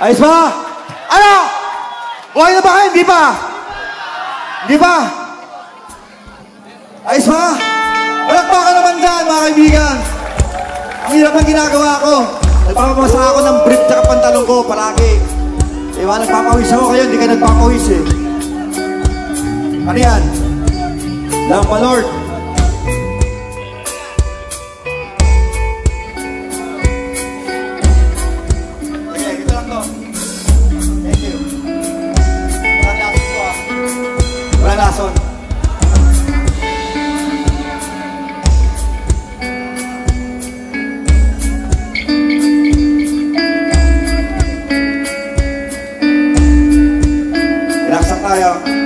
Ayos ba? Ano? Buhay na ba kayo? Hindi pa? Hindi pa? Ayos ba? Palakpakan naman dyan, mga kaibigan. Ang hirap ang ginagawa ko. Nagpapamasa ako ng brief tsaka pantalong ko palagi. Wala nagpapawis ako kayo, hindi ka nagpapawis eh. Ano yan? Lang pa, Lord. Relax lang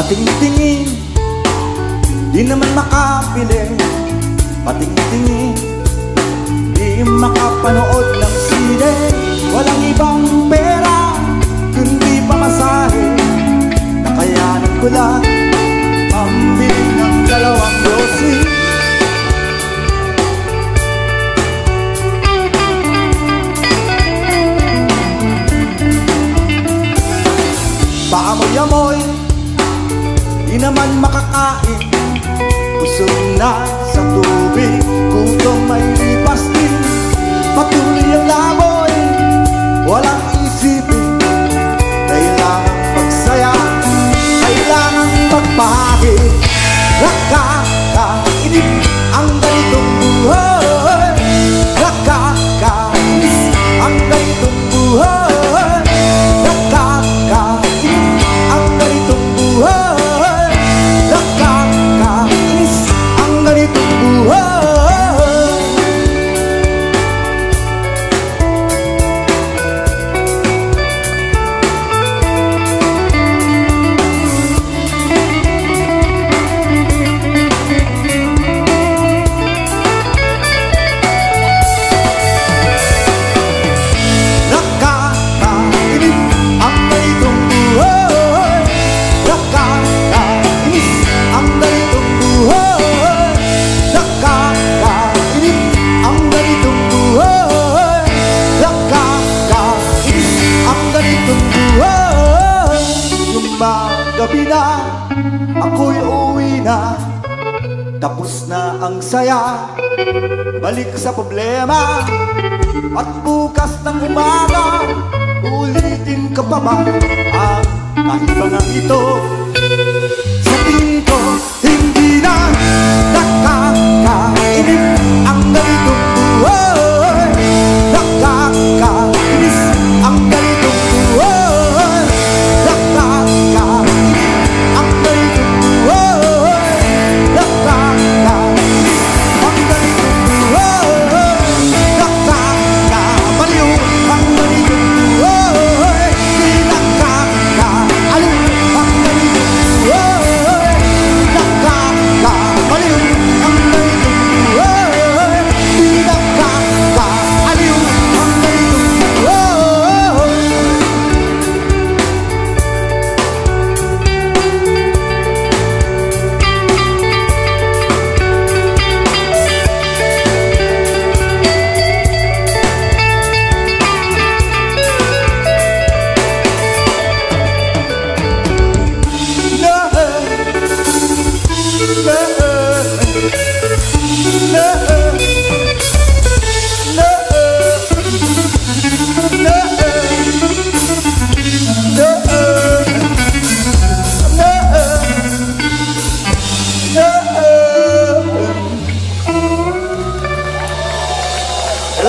Patingtingin, di naman makapili. Patingtingin, di makapanood ng sine. Walang ibang pera, kundi pamasahe. Nakayanan ko lang, pambili ng dalawang dosis Paamoy-amoy Di naman makakain. Busog na sa tubig. Gutom may Gumagabi na, ako'y uwi na. Tapos na ang saya. Balik sa problema. At bukas ng umaga Ulitin ka pa ba Ang kahibangan ito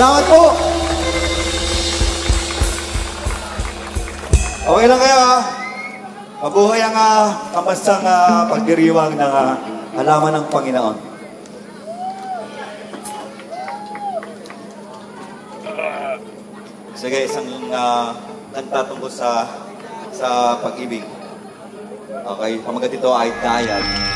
Salamat po! Okay lang kayo ha? Mabuhay ang ah, uh, kamastang uh, ah, pagdiriwang ng uh, halaman ng Panginoon. Sige, isang uh, kanta tungkol sa sa pag-ibig. Okay, pamagat ito ay dayag.